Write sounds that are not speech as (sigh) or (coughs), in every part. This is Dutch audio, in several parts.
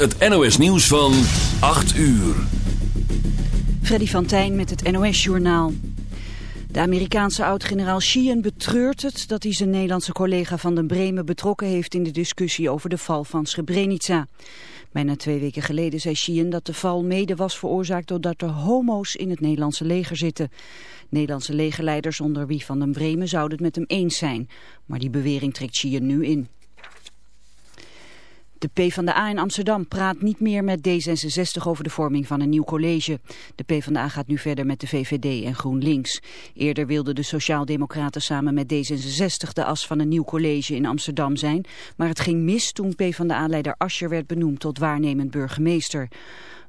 Het NOS nieuws van 8 uur. Freddy van Tijn met het NOS Journaal. De Amerikaanse oud-generaal Sheehan betreurt het dat hij zijn Nederlandse collega van den Bremen betrokken heeft in de discussie over de val van Srebrenica. Bijna twee weken geleden zei Sheehan dat de val mede was veroorzaakt doordat er homo's in het Nederlandse leger zitten. Nederlandse legerleiders onder wie van den Bremen zouden het met hem eens zijn, maar die bewering trekt Sheehan nu in. De PvdA in Amsterdam praat niet meer met D66 over de vorming van een nieuw college. De PvdA gaat nu verder met de VVD en GroenLinks. Eerder wilden de Sociaaldemocraten samen met D66 de as van een nieuw college in Amsterdam zijn. Maar het ging mis toen PvdA-leider Ascher werd benoemd tot waarnemend burgemeester.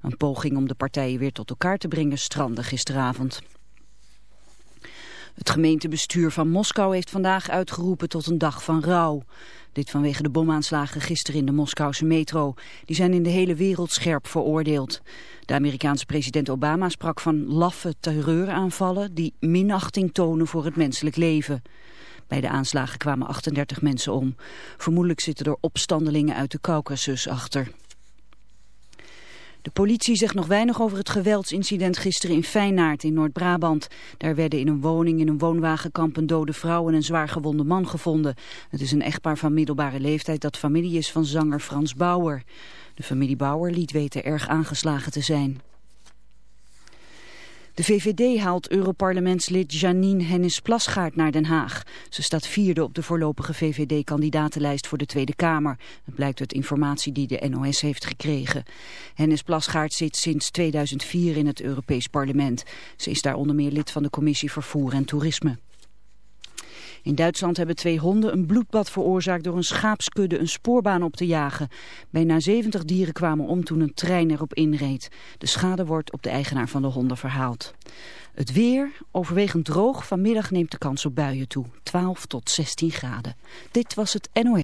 Een poging om de partijen weer tot elkaar te brengen strandde gisteravond. Het gemeentebestuur van Moskou heeft vandaag uitgeroepen tot een dag van rouw. Dit vanwege de bomaanslagen gisteren in de Moskouse metro. Die zijn in de hele wereld scherp veroordeeld. De Amerikaanse president Obama sprak van laffe terreuraanvallen die minachting tonen voor het menselijk leven. Bij de aanslagen kwamen 38 mensen om. Vermoedelijk zitten er opstandelingen uit de Caucasus achter. De politie zegt nog weinig over het geweldsincident gisteren in Feyenaard in Noord-Brabant. Daar werden in een woning in een woonwagenkamp een dode vrouw en een zwaar gewonde man gevonden. Het is een echtpaar van middelbare leeftijd dat familie is van zanger Frans Bauer. De familie Bauer liet weten erg aangeslagen te zijn. De VVD haalt Europarlementslid Janine Hennis-Plasgaard naar Den Haag. Ze staat vierde op de voorlopige VVD-kandidatenlijst voor de Tweede Kamer. Dat blijkt uit informatie die de NOS heeft gekregen. Hennis-Plasgaard zit sinds 2004 in het Europees Parlement. Ze is daar onder meer lid van de Commissie Vervoer en Toerisme. In Duitsland hebben twee honden een bloedbad veroorzaakt door een schaapskudde een spoorbaan op te jagen. Bijna 70 dieren kwamen om toen een trein erop inreed. De schade wordt op de eigenaar van de honden verhaald. Het weer, overwegend droog, vanmiddag neemt de kans op buien toe. 12 tot 16 graden. Dit was het NOS.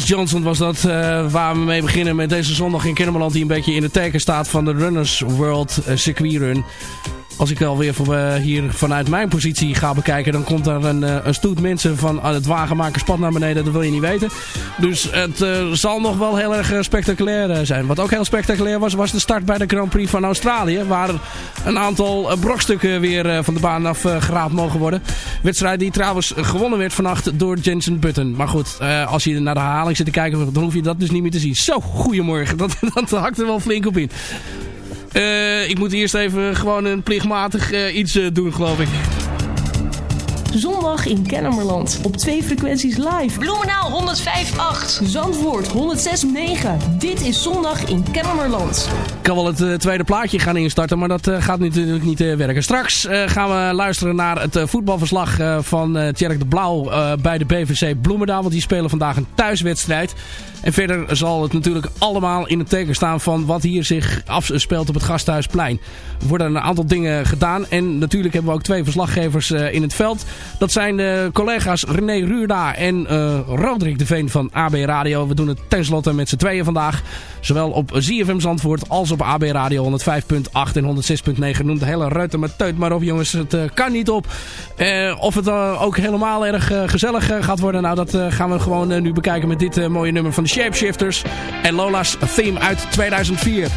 Brothers Johnson was dat uh, waar we mee beginnen met deze zondag in Kennemerland. Die een beetje in de teken staat van de Runners World uh, Circuit Run. Als ik alweer voor, uh, hier vanuit mijn positie ga bekijken, dan komt er een, een stoet mensen van het wagenmakerspad naar beneden. Dat wil je niet weten. Dus het uh, zal nog wel heel erg spectaculair zijn. Wat ook heel spectaculair was, was de start bij de Grand Prix van Australië. Waar een aantal brokstukken weer van de baan af geraapt mogen worden. Wedstrijd die trouwens gewonnen werd vannacht door Jensen Button. Maar goed, als je naar de herhaling zit te kijken, dan hoef je dat dus niet meer te zien. Zo, goedemorgen. (laughs) Dat, dat hakt er wel flink op in. Ik moet eerst even gewoon een plichtmatig iets doen, geloof ik. Zondag in Kennemerland. Op twee frequenties live. Bloemenaal 105.8. Zandvoort 106.9. Dit is zondag in Kennemerland. Ik kan wel het uh, tweede plaatje gaan instarten, maar dat uh, gaat natuurlijk niet uh, werken. Straks gaan we luisteren naar het voetbalverslag van uh, Tjerk de Blauw bij de BVC Bloemendaal. Want die spelen vandaag een thuiswedstrijd. En verder zal het natuurlijk allemaal in het teken staan van wat hier zich afspeelt op het Gasthuisplein. Er worden een aantal dingen gedaan. En natuurlijk hebben we ook twee verslaggevers in het veld. Dat zijn de collega's René Ruurda en uh, Roderick de Veen van AB Radio. We doen het tenslotte met z'n tweeën vandaag. Zowel op ZFM Zandvoort als op AB Radio 105.8 en 106.9. Noemt de hele ruiter met teut maar op jongens. Het uh, kan niet op. Of het ook helemaal erg gezellig gaat worden. Nou dat gaan we gewoon nu bekijken met dit mooie nummer van de Shapeshifters. En Lola's theme uit 2004.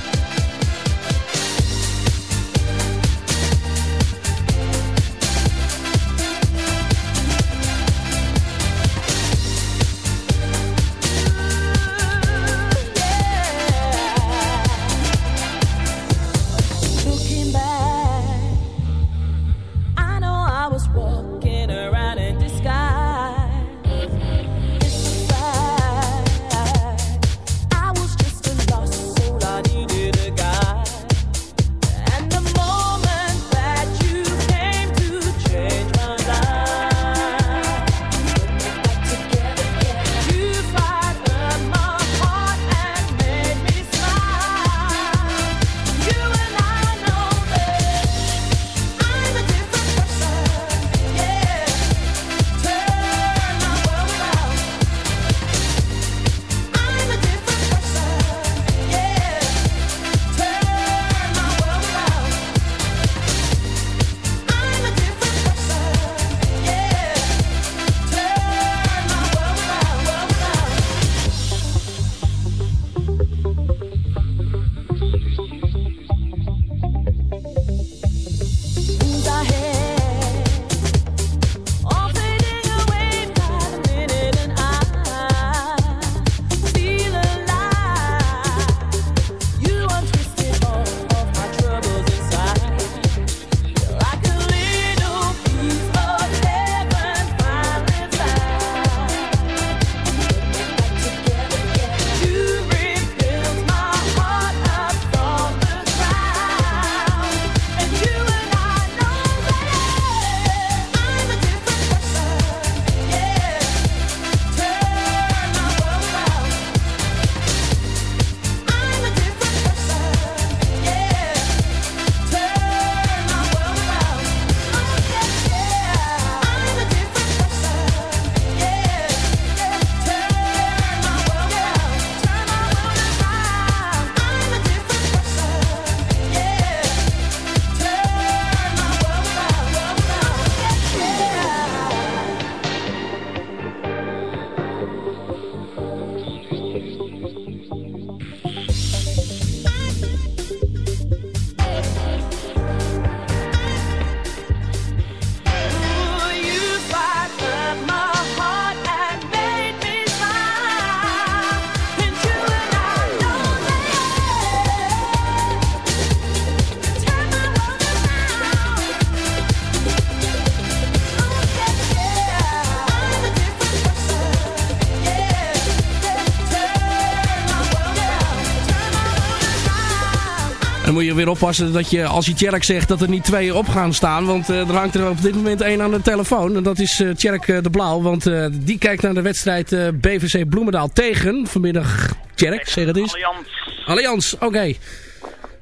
Je weer oppassen dat je, als je Tjerk zegt, dat er niet twee op gaan staan. Want eh, er hangt er op dit moment één aan de telefoon. En dat is uh, Tjerk eh, de Blauw. Want die kijkt naar de wedstrijd BVC Bloemendaal tegen. Vanmiddag, Tjerk, zeg het eens. Allianz. Allianz, oké.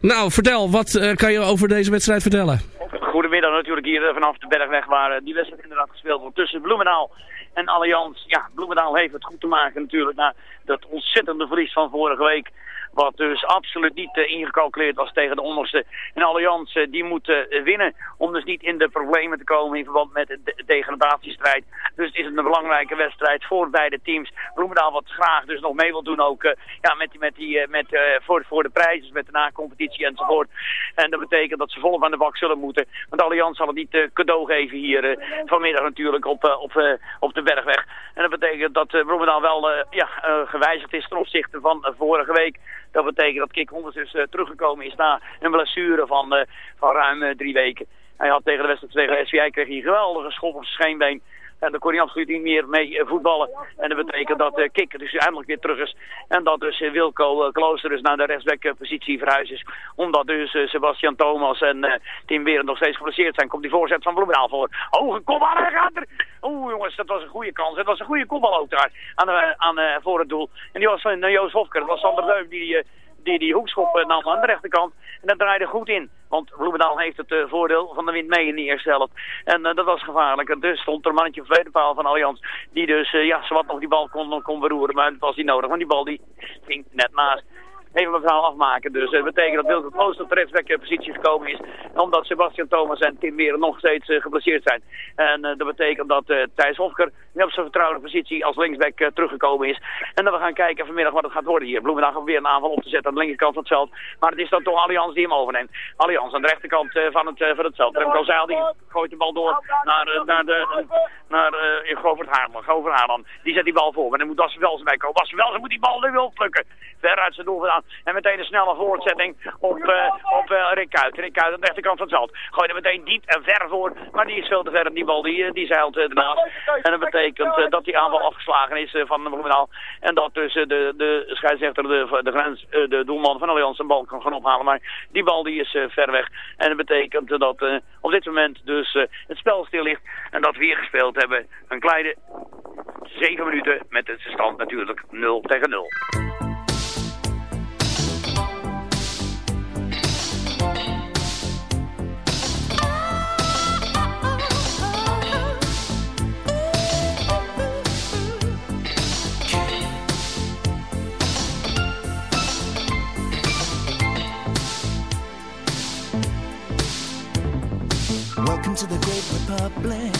Nou, vertel, wat kan je over deze wedstrijd vertellen? Goedemiddag natuurlijk hier vanaf de Bergweg waar die wedstrijd inderdaad gespeeld wordt tussen Bloemendaal en Allianz. Ja, Bloemendaal heeft het goed te maken natuurlijk na dat ontzettende verlies van vorige week. Wat dus absoluut niet uh, ingecalculeerd was tegen de onderste. En Allianz uh, die moet uh, winnen om dus niet in de problemen te komen in verband met de degradatiestrijd. Dus is het een belangrijke wedstrijd voor beide teams. Bloemendaal wat graag dus nog mee wil doen ook ja, met, met die, met, voor, voor de prijzen, met de na-competitie enzovoort. En dat betekent dat ze volop aan de bak zullen moeten. Want Allianz zal het niet cadeau geven hier vanmiddag natuurlijk op, op, op de Bergweg. En dat betekent dat Bloemendaal wel ja, gewijzigd is ten opzichte van vorige week. Dat betekent dat Kik Honders dus uh, teruggekomen is na een blessure van, uh, van ruim uh, drie weken. Hij had tegen de wedstrijd tegen SVI kreeg hij een geweldige schop op zijn scheenbeen. En daar kon hij absoluut niet meer mee voetballen. En dat betekent dat uh, Kik dus eindelijk weer terug is. En dat dus uh, Wilco Klooster dus naar de rechtsbackpositie verhuisd is. Omdat dus Sebastian Thomas en Tim Beren nog steeds geblesseerd zijn. Komt die voorzet van Bloemendaal voor. Hoge kopbal, hij gaat er. Oeh jongens, dat was een goede kans. Het was een goede kopbal ook daar aan, de, aan voor het doel. En die was van Joost Hofker. Dat was Sander Deum die die die hoekschop nam aan de rechterkant. En dat draaide goed in. Want Bloemendaal heeft het uh, voordeel van de wind mee in de eerste helft. En uh, dat was gevaarlijk. En dus stond er een mannetje op de paal van Allianz. Die dus, uh, ja, zowat nog die bal kon, kon beroeren. Maar dat was niet nodig. Want die bal die ging net naast even mijn verhaal afmaken. Dus dat betekent dat Wilke Klooster op de rechtsbackpositie gekomen is. Omdat Sebastian Thomas en Tim Weer nog steeds uh, geblesseerd zijn. En dat betekent dat Thijs Hofker nu op zijn vertrouwde positie als linksback teruggekomen is. En dat we gaan kijken vanmiddag wat het gaat worden hier. Bloemendag gaat weer een aanval op te zetten aan de linkerkant van het veld. Maar het is dan toch Allianz die hem overneemt. Allianz aan de rechterkant van, het, van het veld. Remco Zeil die gooit de bal door naar, naar, de, naar uh, Govert Haarland. Govert Haarland. Die zet die bal voor. Maar dan moet Aswelsen bij komen. Aswelsen moet die bal nu wel plukken. Ver uit zijn doel En meteen een snelle voortzetting op, uh, op uh, Rick Kuit. Rick aan de rechterkant van het veld. Gooi er meteen diep en ver voor. Maar die is veel te ver. Die bal die, die zeilt ernaast. En dat betekent dat die aanval afgeslagen is van Bloemendaal. En dat dus de, de scheidsrechter, de, de, grens, de doelman van Allianz een bal kan gaan ophalen. Maar die bal die is ver weg. En dat betekent dat op dit moment dus het spel stil ligt. En dat we hier gespeeld hebben een kleine 7 minuten met de stand natuurlijk 0 tegen 0. Welcome to the great republic.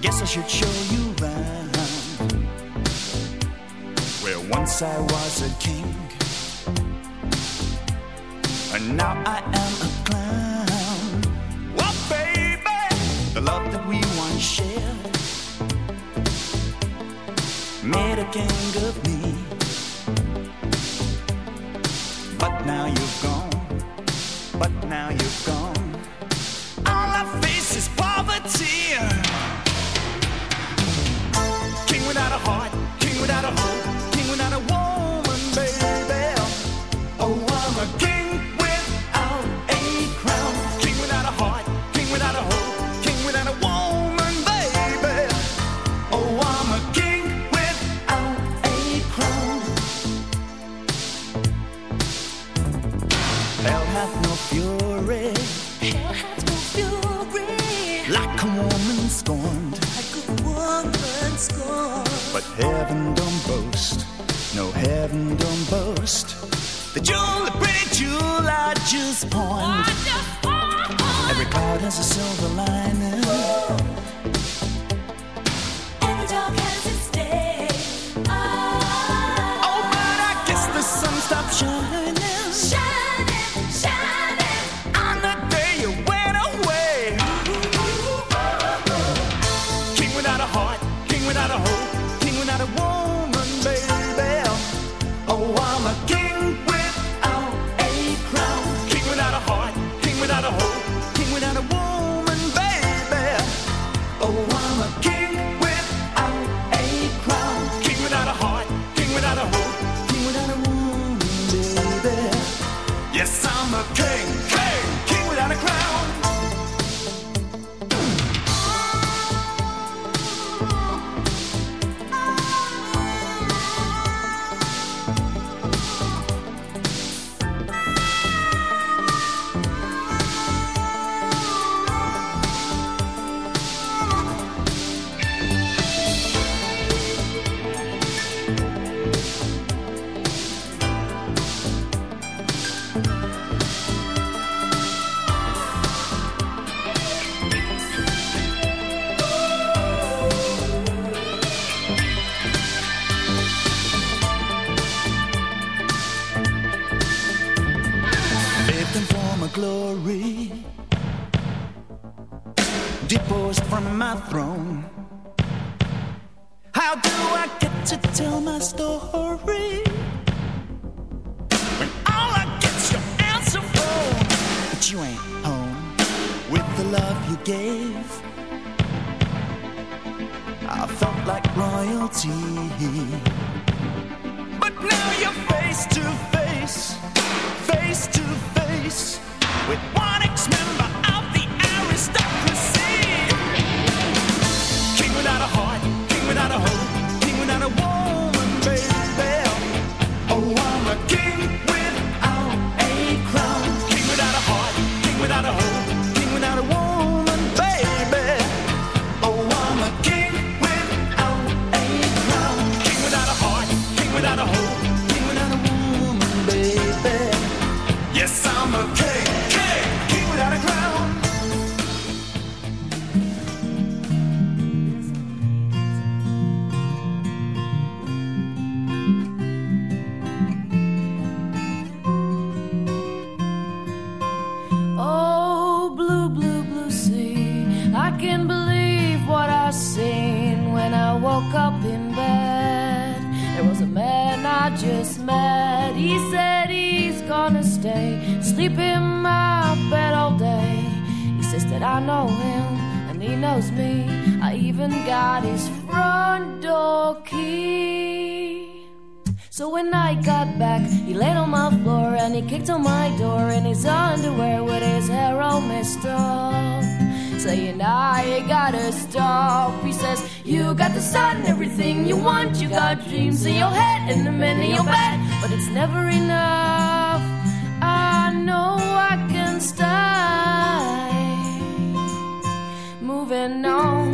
Guess I should show you around. Where once I was a king, and now I am a clown. Well, baby, the love that we once shared made a king of me. Poverty. King without a heart, king without a hope, heaven don't boast. No heaven don't boast. The jewel, the pretty jewel I just point. Sleep in my bed all day. He says that I know him and he knows me. I even got his front door key. So when I got back, he laid on my floor and he kicked on my door in his underwear with his hair all messed up. Saying, I gotta stop. He says, You got the sun, everything you want. You got dreams in your head and the men in your bed. But it's never enough. Know I can stay. Moving on,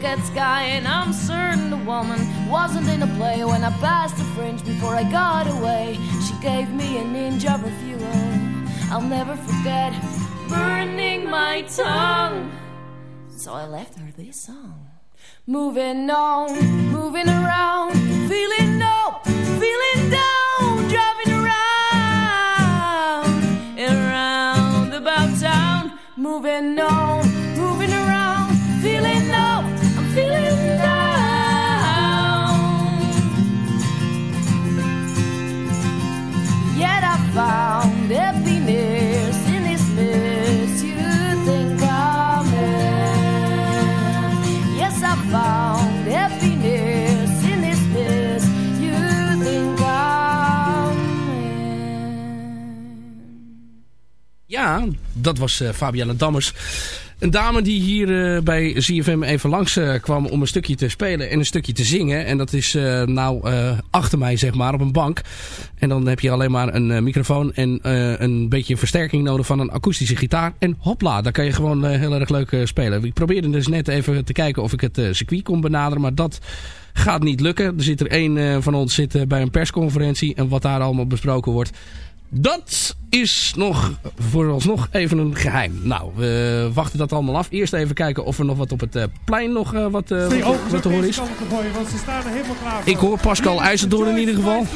at sky, and I'm certain the woman wasn't in a play when I passed the fringe before I got away. She gave me a ninja refuel. I'll never forget burning my tongue. So I left her this song. Moving on, moving around, feeling up, feeling down, driving around, around about town, moving on. Dat was eh, Fabiana Dammers. Een dame die hier eh, bij ZFM even langs eh, kwam om een stukje te spelen en een stukje te zingen. En dat is eh, nou achter mij zeg maar op een bank. En dan heb je alleen maar een microfoon en een beetje versterking nodig van een akoestische gitaar. En hopla, daar kan je gewoon heel erg leuk spelen. Ik probeerde dus net even te kijken of ik het circuit kon benaderen, maar dat gaat niet lukken. Er zit er één van ons zit, bij een persconferentie en wat daar allemaal besproken wordt... Dat is nog vooralsnog even een geheim. Nou, we wachten dat allemaal af. Eerst even kijken of er nog wat op het eh, plein nog eh, wat, eh, wat, te horen is. kant te gooien, want ze staan er helemaal klaar voor. Ik hoor Pascal IJzerdoorn in ieder geval.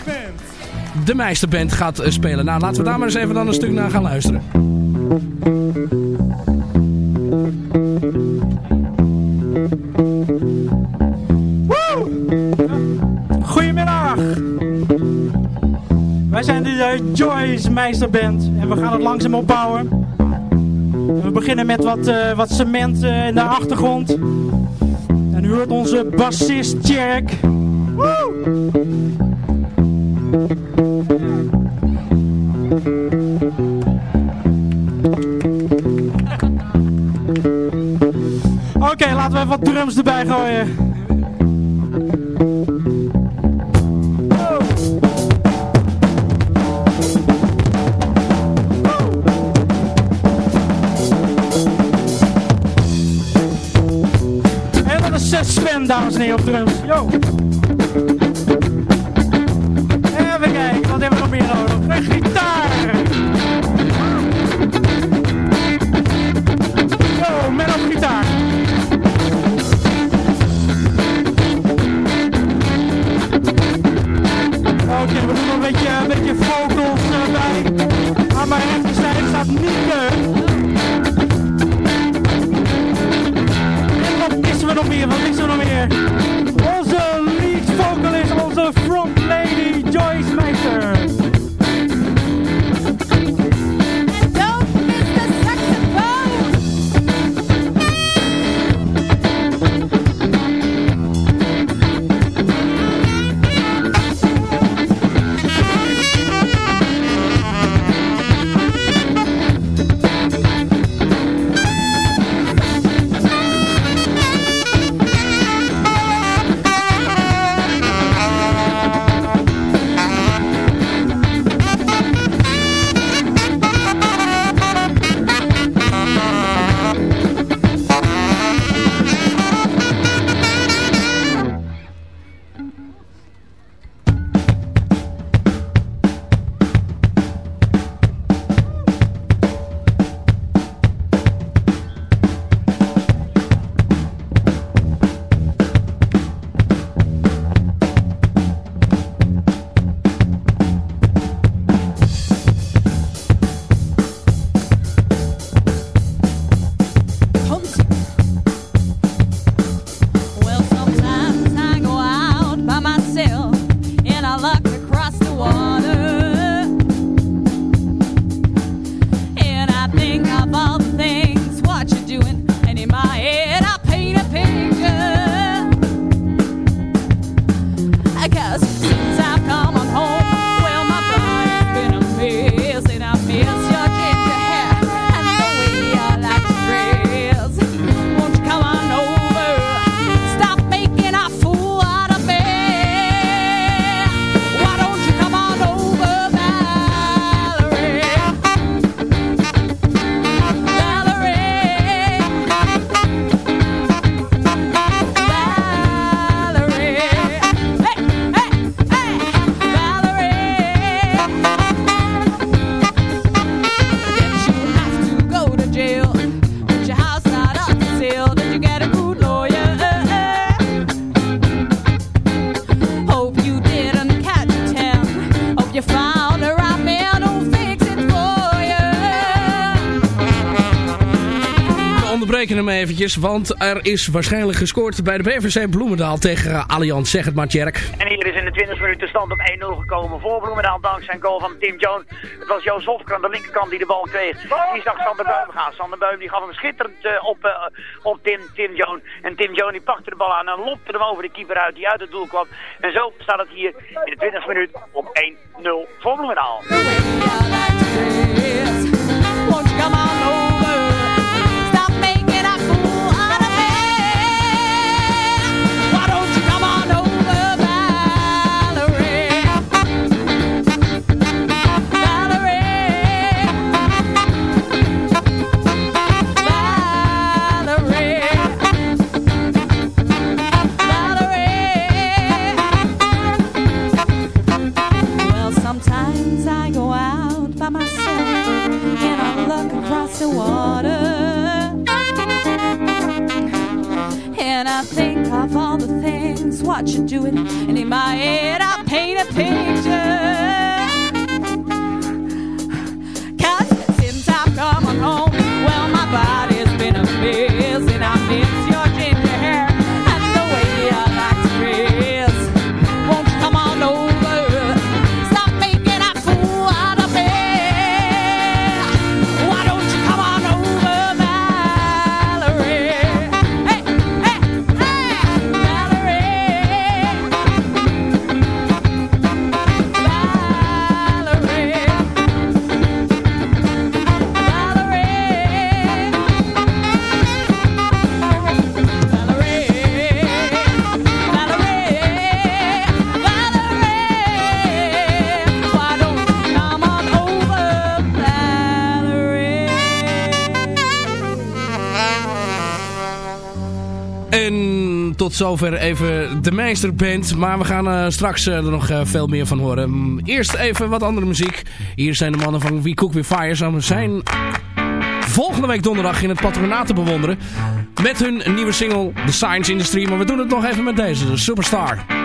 De Meisterband gaat spelen. Nou, laten we daar maar eens even dan een stuk naar gaan luisteren. Wij zijn de eh, Joyce Meisterband en we gaan het langzaam opbouwen. We beginnen met wat, eh, wat cement eh, in de achtergrond. En u hoort onze bassist. Woe! Oké, laten we even wat drums erbij gooien. Sven, dames en heren, op drums. Yo. Even kijken, wat hebben we nog meer nodig? Een gitaar. Yo, met op gitaar. Oké, we doen nog een beetje, een beetje vocals erbij. Aan mijn rechterzijde staat Nieke. Eventjes, want er is waarschijnlijk gescoord bij de BVC Bloemendaal tegen Allianz. Zeg het maar, Tjerk. En hier is in de 20 minuten stand op 1-0 gekomen voor Bloemendaal dankzij een goal van Tim Jones. Het was Joost Hofker aan de linkerkant die de bal kreeg. Die zag Sander Beum gaan. Sander Beum die gaf hem schitterend uh, op, uh, op Tim, Tim Jones. En Tim Jones die pakte de bal aan en lopte hem over de keeper uit die uit het doel kwam. En zo staat het hier in de 20 minuut op 1-0 voor Bloemendaal. You're and in my head I paint a picture. Tot zover even de Meesterband. Maar we gaan eh, straks eh, er nog eh, veel meer van horen. Mm, Eerst even wat andere muziek. Hier zijn de mannen van We Cook With Fire. Ze zijn volgende week donderdag in het patronaat te bewonderen. Met hun nieuwe single The Science Industry. Maar we doen het nog even met deze, de Superstar.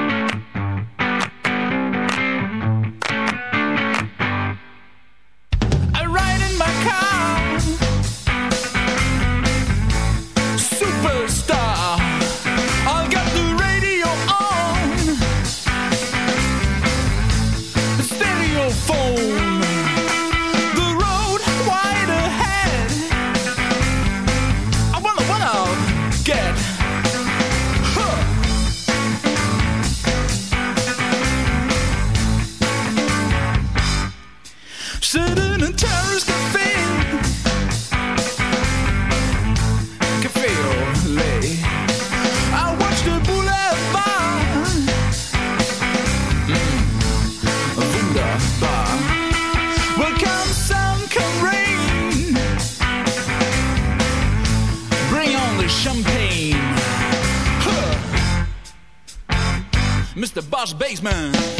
Basement.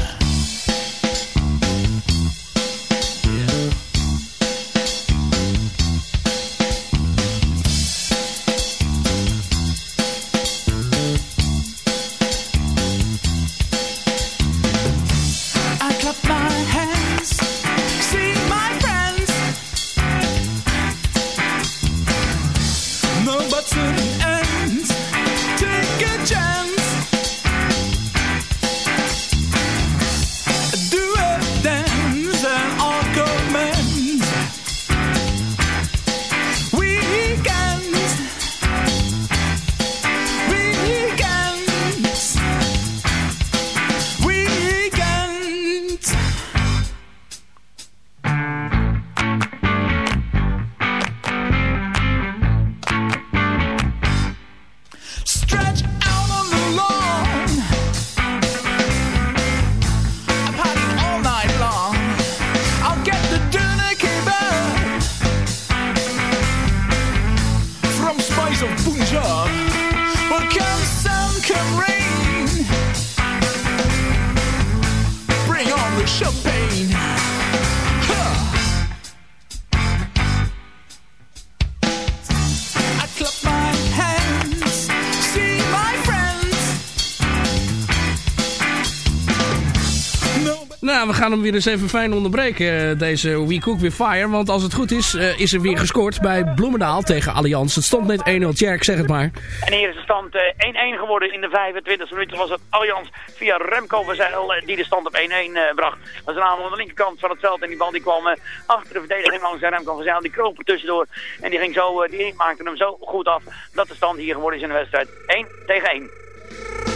Gaan hem weer eens even fijn onderbreken, eh, deze We Cook With Fire. Want als het goed is, uh, is er weer gescoord bij Bloemendaal tegen Allianz. Het stond net 1-0. Tjerk, zeg het maar. En hier is de stand 1-1 geworden in de 25 minuten. was het Allianz via Remco Verzeil die de stand op 1-1 bracht. Dat is aanval aan de linkerkant van het veld. En die bal die kwam achter de verdediging langs Remco Verzeil. Die kroop er tussendoor. En die, ging zo, die maakte hem zo goed af dat de stand hier geworden is in de wedstrijd. 1 tegen 1.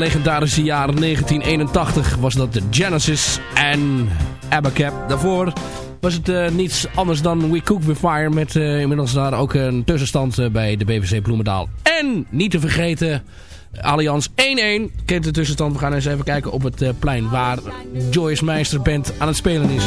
legendarische jaren 1981 was dat de Genesis en Abacab. Daarvoor was het eh, niets anders dan We Cook With Fire... met eh, inmiddels daar ook een tussenstand eh, bij de BVC Bloemendaal. En niet te vergeten, Allianz 1-1 kent de tussenstand. We gaan eens even kijken op het plein waar Joyce Meister Band aan het spelen is.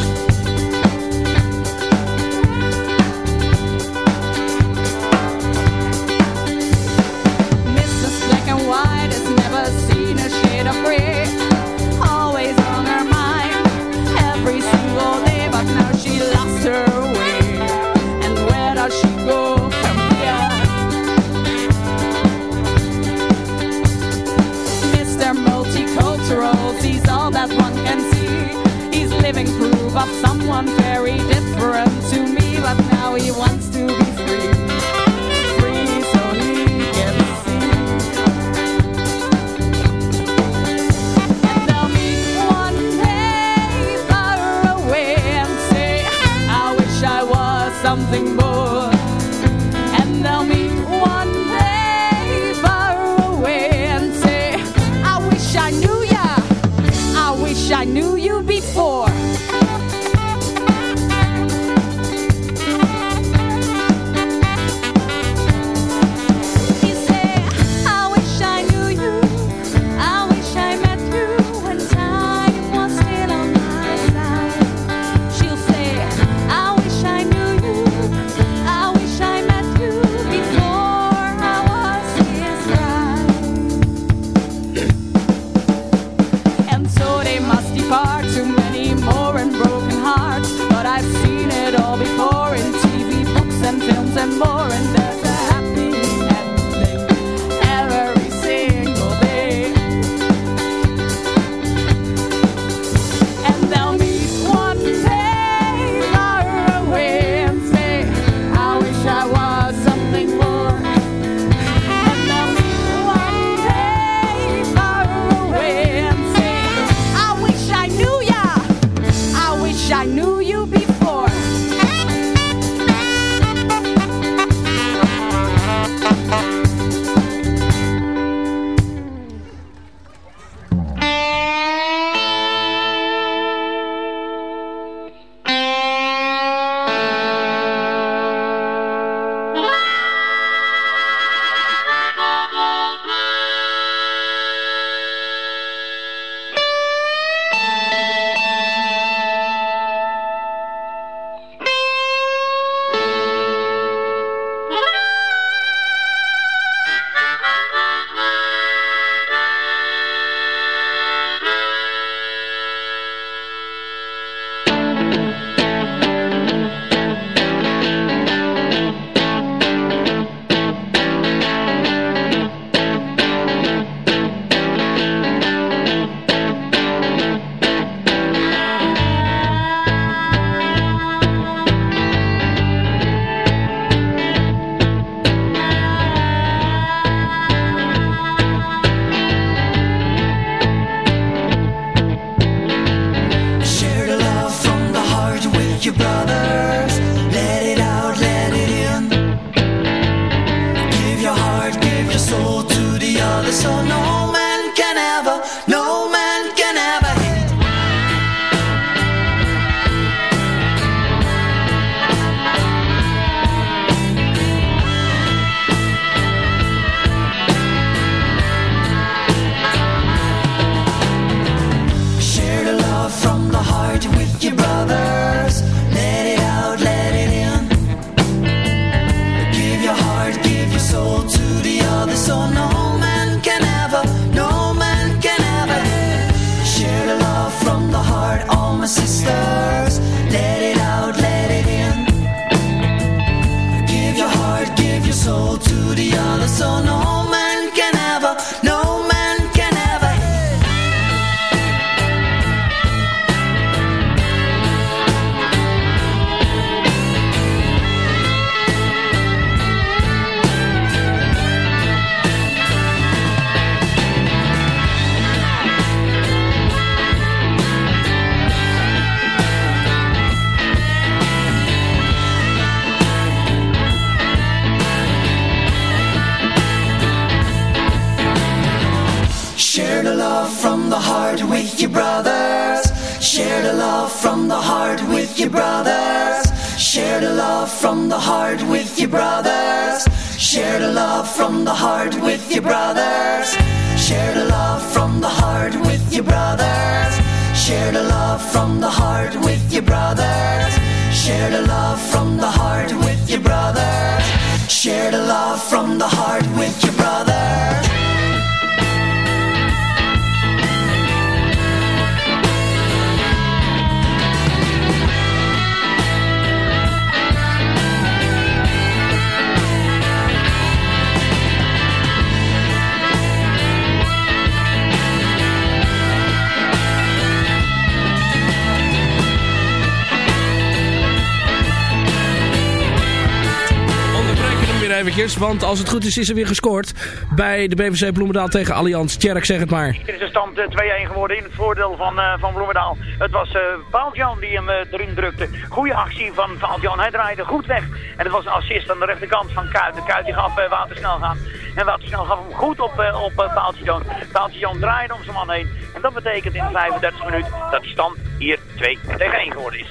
Want als het goed is, is er weer gescoord bij de BVC Bloemendaal tegen Allianz. Tjerk, zeg het maar. Het is een stand eh, 2-1 geworden in het voordeel van, eh van Bloemendaal. Het was eh Paul-Jan die hem erin drukte. Goeie actie van Paul-Jan. Hij draaide goed weg. En het was een assist aan de rechterkant van Kuit. De Kuit die gaf eh, Watersnel gaan. En Watersnel gaf hem goed op, eh, op uh, Paaltje-Jan. Paaltje-Jan draaide om zijn man heen. En dat betekent in de 35 minuut dat de stand hier 2 tegen 1 geworden is.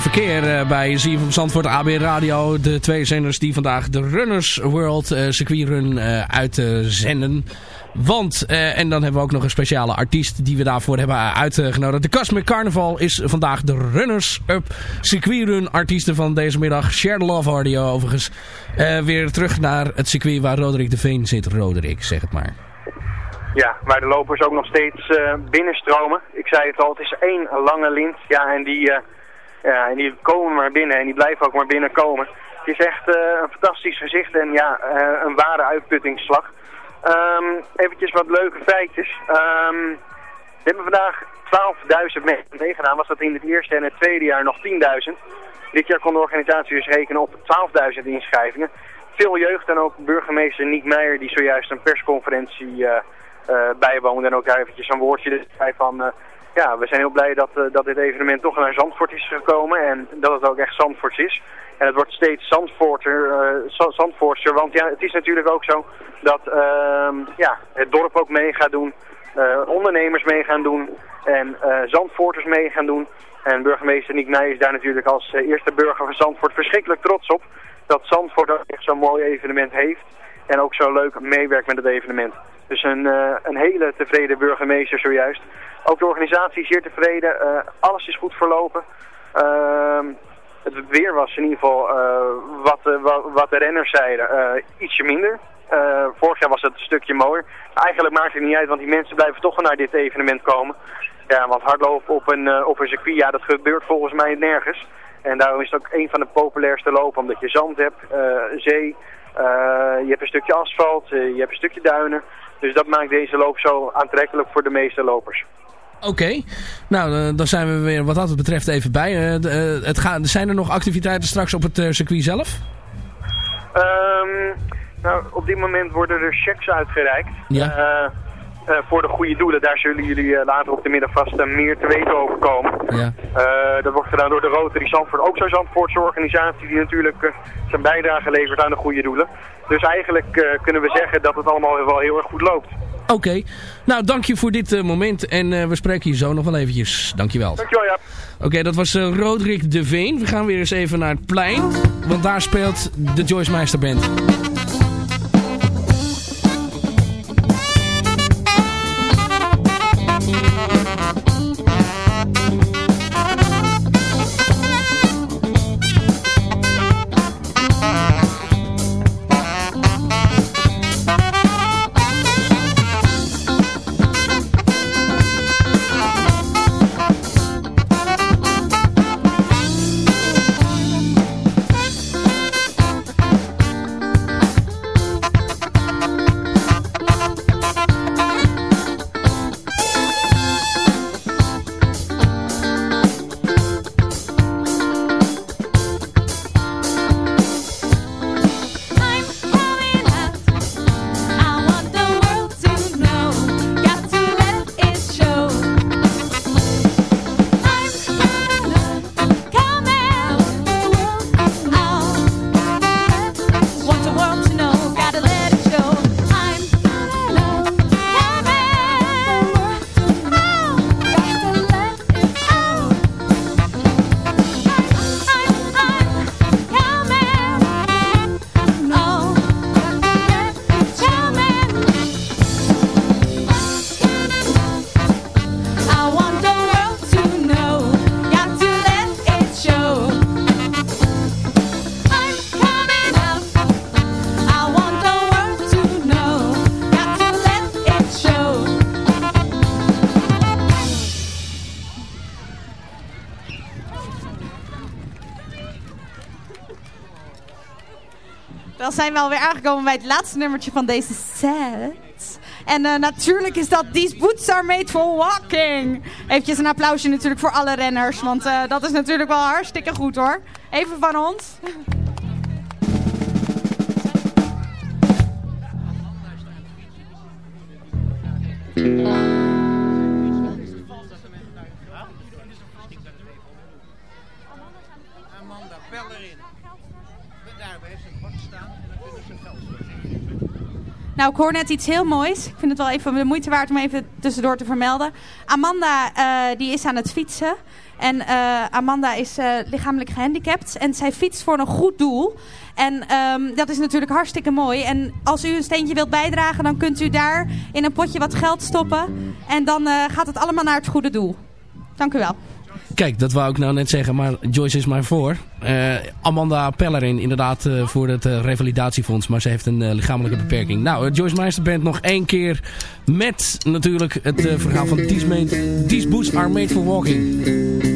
Verkeer eh, bij ZFM Zandvoort AB Radio. De twee zenders die vandaag de Runners World eh, Circuit Run eh, uitzenden. Want, eh, en dan hebben we ook nog een speciale artiest die we daarvoor hebben uitgenodigd. De Cosmic Carnival is vandaag de Runners Up Circuit Run artiesten van deze middag. Share Love Radio overigens. Eh, weer terug naar het circuit waar Roderick de Veen zit. Roderick, zeg het maar. Ja, waar de lopers ook nog steeds eh, binnenstromen. Ik zei het al, het is één lange lint. Ja, en die, eh, ja, en die komen maar binnen en die blijven ook maar binnenkomen. Het is echt eh, een fantastisch gezicht en ja, eh, een ware uitputtingsslag. Ehm eventjes wat leuke feitjes. Ehm, we hebben vandaag 12.000 mensen meegedaan. Was dat in het eerste en het tweede jaar nog 10.000. Dit jaar kon de organisatie dus rekenen op 12.000 inschrijvingen. Veel jeugd en ook burgemeester Niek Meijer die zojuist een persconferentie eh, bijwoonde. En ook daar eventjes een woordje dus zei van... ja, we zijn heel blij dat, eh, dat dit evenement toch naar Zandvoort is gekomen. En dat het ook echt Zandvoorts is. En het wordt steeds Zandvoorter, Za- Zandvoortser. Want ja, het is natuurlijk ook zo dat ehm, ja, het dorp ook mee gaat doen. eh, ondernemers mee gaan doen. En Zandvoorters mee gaan doen. En burgemeester Niek Nij is daar natuurlijk als eerste burger van Zandvoort verschrikkelijk trots op. Dat Zandvoort ook echt zo'n mooi evenement heeft. En ook zo leuk meewerkt met het evenement. Dus een, eh, een hele tevreden burgemeester zojuist. Ook de organisatie is zeer tevreden. Eh, alles is goed verlopen. Ehm, het weer was in ieder geval eh, wat, wat, de renners zeiden. ietsje minder. Vorig jaar was het een stukje mooier. Eigenlijk maakt het niet uit, want die mensen blijven toch naar dit evenement komen. Ja, want hardlopen op een, op een circuit, ja, dat gebeurt volgens mij nergens. En daarom is het ook een van de populairste lopen, omdat je zand hebt, zee, je hebt een stukje asfalt, eh, je hebt een stukje duinen. Dus dat maakt deze loop zo aantrekkelijk voor de meeste lopers. Oké, nou eh, dan zijn we weer wat dat betreft even bij. Eh, eh, het gaan, zijn er nog activiteiten straks op het eh, circuit zelf? Ehm, nou, op dit moment worden er checks uitgereikt. Ja. Eh, voor de goede doelen. Daar zullen jullie eh, later op de middag vast eh, meer te weten over komen. Ja. Dat wordt gedaan door de Rotary Zandvoort. Ook zo'n Zandvoortse organisatie die natuurlijk zijn bijdrage levert aan de goede doelen. Dus eigenlijk kunnen we zeggen dat het allemaal wel heel erg goed loopt. Oké, nou dank je voor dit moment en we spreken je zo nog wel eventjes. Dankjewel. Dankjewel, ja. Oké, dat was Roderick de Veen. We gaan weer eens even naar het plein, want daar speelt de Joyce Meister Band. Dan zijn we alweer aangekomen bij het laatste nummertje van deze set. En eh, natuurlijk is dat These Boots Are Made For Walking. Eventjes een applausje natuurlijk voor alle renners, want eh, dat is natuurlijk wel hartstikke goed hoor. Even van ons. Nou, ik hoor net iets heel moois. Ik vind het wel even de moeite waard om even tussendoor te vermelden. Amanda eh, die is aan het fietsen. En eh, Amanda is eh, lichamelijk gehandicapt. En zij fietst voor een goed doel. En ehm, dat is natuurlijk hartstikke mooi. En als u een steentje wilt bijdragen, dan kunt u daar in een potje wat geld stoppen. En dan gaat het allemaal naar het goede doel. Dank u wel. Kijk, dat wou ik nou net zeggen, maar Joyce is maar voor. Eh, Amanda Pellerin, inderdaad, eh, voor het eh, revalidatiefonds. Maar ze heeft een lichamelijke beperking. Nou, Joyce Meister Band nog één keer met natuurlijk het verhaal van These, These Boots Are Made For Walking.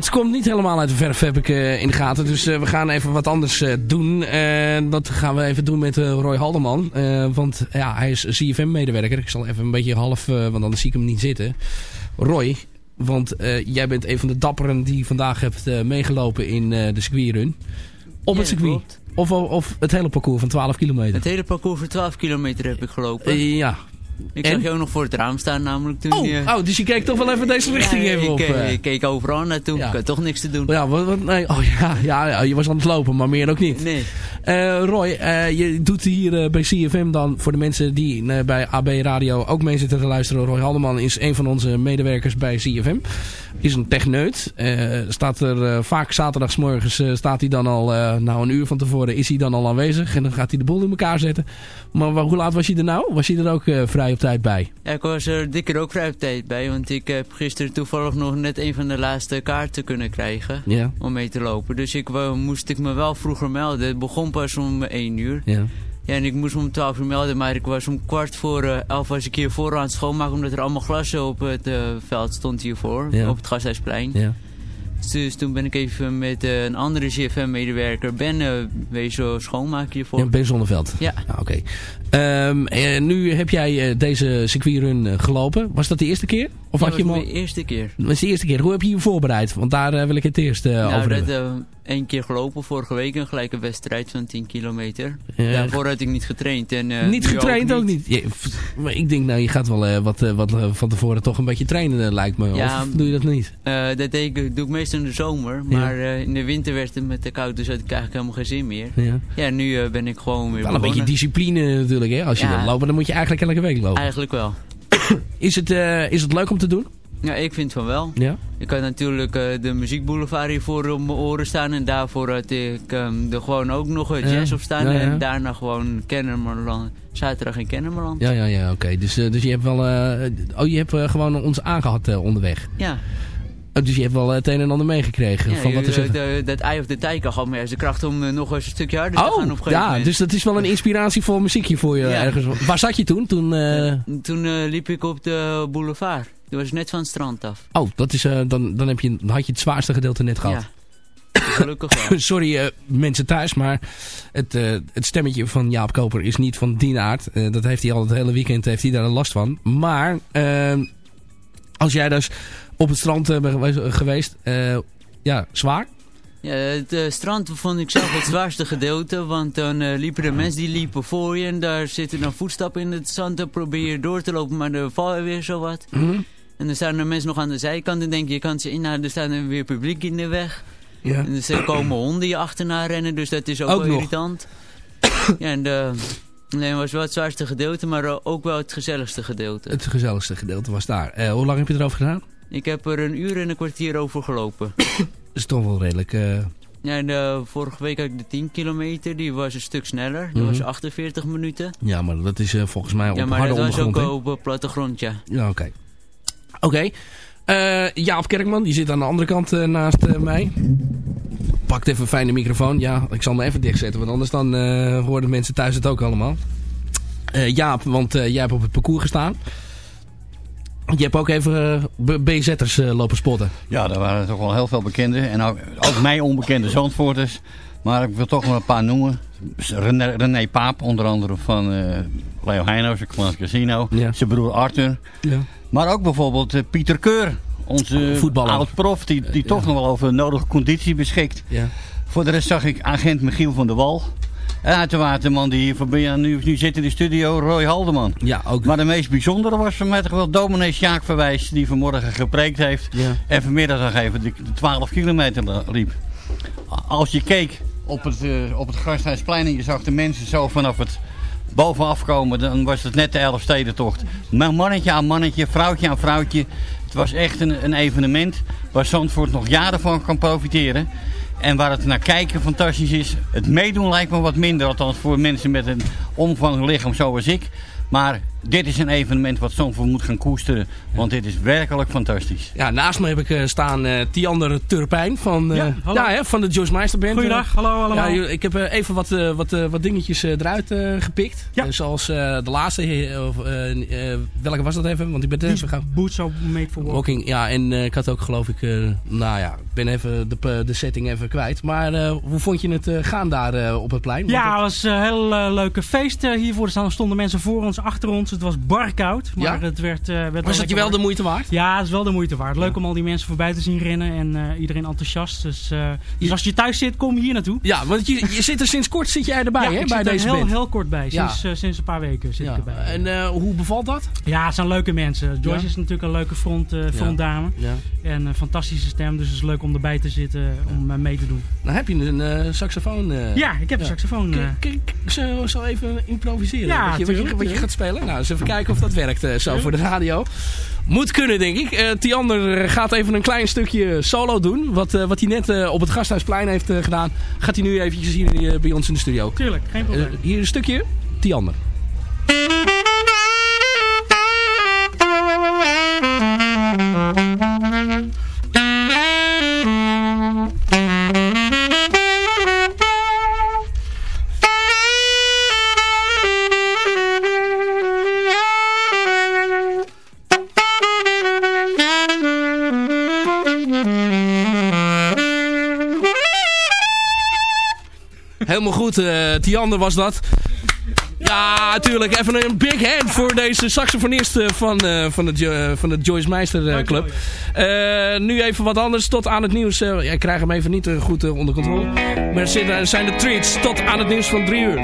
Het komt niet helemaal uit de verf, heb ik eh, in de gaten. Dus eh, we gaan even wat anders eh, doen. En dat gaan we even doen met Roy Haldeman. Want ja, hij is CFM-medewerker. Ik zal even een beetje half, want anders zie ik hem niet zitten. Roy, want jij bent een van de dapperen die vandaag hebt meegelopen in de circuitrun. Op het circuit. Of, of het hele parcours van 12 kilometer. Het hele parcours voor 12 kilometer heb ik gelopen. Ja. Ik En? zag ook nog voor het raam staan namelijk toen Oh, je... oh, dus je keek toch wel even deze richting Ja, even ik, op. eh, eh. ik keek overal naartoe. Ik had toch niks te doen. Ja, wat, wat, nee. Oh ja, ja, ja, je was aan het lopen, maar meer ook niet. Nee. Eh, Roy, je doet hier bij CFM dan, voor de mensen die bij AB Radio ook mee zitten te luisteren. Roy Haldeman is een van onze medewerkers bij CFM. Is een techneut. Staat er vaak zaterdagsmorgens staat hij dan al, nou een uur van tevoren is hij dan al aanwezig. En dan gaat hij de boel in elkaar zetten. Maar hoe laat was je er nou? Was je er ook eh, vrij op tijd bij? Ja, ik was er dikker ook vrij op tijd bij, want ik heb gisteren toevallig nog net een van de laatste kaarten kunnen krijgen Ja. om mee te lopen. Dus ik moest ik me wel vroeger melden. Het begon pas om 1 uur. Ja. Ja, en ik moest me om 12 uur melden, maar ik was om kwart voor eh, 11 was ik hier voor aan het schoonmaken, omdat er allemaal glassen op het eh, veld stond hiervoor, Ja. op het Gasthuisplein. Ja. Dus toen ben ik even met eh, een andere GFM-medewerker, Ben, eh wezen schoonmaken hiervoor. Ja, Ben Zonneveld. Ja. Oké. Ehm, en nu heb jij eh, deze circuitrun eh, gelopen. Was dat de eerste keer? Of Ja, had je was mijn eerste keer. Dat is de eerste keer. Hoe heb je je voorbereid? Want daar eh, wil ik het eerst eh, nou, over hebben. eh één keer gelopen vorige week, een gelijke wedstrijd van 10 kilometer. Daarvoor had ik niet getraind. En, eh, niet getraind ook niet. Ja, maar ik denk, nou, je gaat wel eh, wat, eh, wat eh, van tevoren toch een beetje trainen, eh, lijkt me. Ja, of doe je dat niet? Eh, dat deed ik, doe ik meestal in de zomer. Maar eh, in de winter werd het met de koud, dus had ik eigenlijk helemaal geen zin meer. Ja. Nu eh, ben ik gewoon weer Wel een beetje discipline natuurlijk, hè? Als je Ja. wil lopen, dan moet je eigenlijk elke week lopen. Eigenlijk wel. (coughs) Is het, eh, is het leuk om te doen? Ja, ik vind van wel. Ja. Ik had natuurlijk eh, de muziekboulevard hiervoor op mijn oren staan. En daarvoor had ik ehm, er gewoon ook nog eh, Ja. jazz op staan. Ja, ja. En daarna gewoon Kennemerland. Zaterdag in Kennemerland. Ja, ja, ja, oké. Dus, eh, dus je hebt wel... eh, oh, je hebt eh, gewoon ons aangehad eh, onderweg. Ja. Oh, dus je hebt wel het een en ander meegekregen. Ja, van wat er de- dat ei of de tijger gaf me juist de kracht om eh, nog eens een stukje harder te gaan op een Oh, gegeven ja, dus dat is wel een inspiratievol muziekje voor je Ja. ergens. Waar zat je toen? toen eh, Toen eh, liep ik op de boulevard. Toen was net van het strand af. Oh, dat is, eh, dan, dan, heb je, dan had je het zwaarste gedeelte net gehad. Gelukkig wel. (laughs) Sorry eh, mensen thuis, maar het, eh, het stemmetje van Jaap Koper is niet van die aard. Eh, dat heeft hij al het hele weekend heeft hij daar last van. Maar eh, als jij dus op het strand eh, bent geweest, geweest eh, ja, zwaar? Ja, het eh, strand vond ik zelf het zwaarste gedeelte, want dan eh, liepen de mensen die liepen voor je en daar zitten dan voetstappen in het zand. Dan probeer je door te lopen, maar dan val je weer zo wat. Mhm. En dan staan er mensen nog aan de zijkant en denk je, je kan ze in, nou, er staan er weer publiek in de weg. Ja. En dus er komen honden je achterna rennen, dus dat is ook, Ook wel nog. irritant. ja, en de, nee, was wel het zwaarste gedeelte, maar eh, ook wel het gezelligste gedeelte. Het gezelligste gedeelte was daar. Eh, hoe lang heb je erover gedaan? Ik heb er een uur en een kwartier over gelopen. (coughs) Dat is toch wel redelijk... Ja, en, eh, vorige week had ik de 10 kilometer, die was een stuk sneller. Dat Mhm. was 48 minuten. ja, maar dat is eh, volgens mij op ja, maar harde dat was ook ondergrond. hè? op uh, plattegrond, ja. Ja, oké. Oké. Eh, Jaap Kerkman, die zit aan de andere kant naast mij. Pakt even een fijne microfoon. Ja, ik zal hem even dichtzetten, want anders dan horen de mensen thuis het ook allemaal. Jaap, want jij hebt op het parcours gestaan. Je hebt ook even eh, B- BZ'ers eh, lopen spotten. Ja, daar waren toch wel heel veel bekenden. En ook, ook mij onbekende Zandvoorters. Maar ik wil toch wel een paar noemen. René, René Paap, onder andere van eh, Leo Heijnhuis, Clans Casino. Zijn broer Arthur. Ja. Maar ook bijvoorbeeld eh, Pieter Keur. Onze Voetballer. oud-prof, die, die toch nog wel over nodige conditie beschikt. Ja. Voor de rest zag ik agent Michiel van der Wal. En uiteraard de man die hier aan nu, nu zit in de studio, Roy Haldeman. Ja, ook. Maar de meest bijzondere was voor mij toch wel dominee Sjaak Verwijs, die vanmorgen gepreekt heeft. Ja. En vanmiddag nog even de, de 12 kilometer liep. Als je keek op het, eh, op het Gasthuisplein en je zag de mensen zo vanaf het bovenaf komen, dan was het net de Elfstedentocht. Maar mannetje aan mannetje, vrouwtje aan vrouwtje. Het was echt een, een evenement waar Zandvoort nog jaren van kan profiteren. En waar het naar kijken fantastisch is. Het meedoen lijkt me wat minder, althans voor mensen met een omvang lichaam zoals ik. Maar dit is een evenement wat Zandvoort moet gaan koesteren. Want dit is werkelijk fantastisch. Ja, naast me heb ik eh, staan eh Tiander Turpijn van, eh, Ja, ja, hè, van de Joyce Meister Band. Goeiedag, hallo allemaal. Ja, ik heb eh, even wat, eh, wat, eh, wat dingetjes eh, eruit eh, gepikt. Eh, zoals eh, de laatste, eh, of, eh, eh, welke was dat even? Want ik ben even gaan... Boots are made for walking. Walking, ja, en eh, ik had ook geloof ik, eh, nou ja, ik ben even de, de setting even kwijt. Maar eh, hoe vond je het eh, gaan daar eh, op het plein? Want Ja, het- was een heel leuke feest hiervoor. Er staan- stonden mensen voor ons, achter ons. Het was bar koud, maar Ja? het werd, eh, werd Was het je wel de moeite waard? Ja, het is wel de moeite waard. Leuk om al die mensen voorbij te zien rennen en eh, iedereen enthousiast. Dus, eh, dus als je thuis zit, kom hier naartoe. Ja, want je, je zit er sinds kort zit jij erbij, ja, hè, ik bij zit er deze heel, band. heel kort bij. Ja. Sinds, sinds een paar weken zit Ja. ik erbij. En hoe bevalt dat? Ja, het zijn leuke mensen. Joyce Ja? is natuurlijk een leuke front, frontdame. Ja. En een fantastische stem, dus het is leuk om erbij te zitten om mee te doen. Dan heb je een saxofoon. Ja, ik heb een saxofoon. K- k- k- Zo, zo even improviseren. Ja, wat, je, wat, je, wat je gaat spelen. Nou, eens even kijken of dat werkt eh, zo voor de radio. Moet kunnen, denk ik. Eh Tiander gaat even een klein stukje solo doen. Wat, eh, wat hij net op het Gasthuisplein heeft gedaan. Gaat hij nu eventjes hier eh, bij ons in de studio. Tuurlijk, geen probleem. Hier een stukje. Tiander. Helemaal goed, eh Tiander was dat. Ja, natuurlijk. Even een big hand voor deze saxofonist eh, van, eh, van, de, Jo- van de Joyce Meister Club. Nu even wat anders. Tot aan het nieuws. ja, ik krijg hem even niet goed onder controle. Maar er er zijn de treats tot aan het nieuws van drie uur.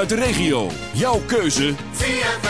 Uit de regio. Jouw keuze. ZFM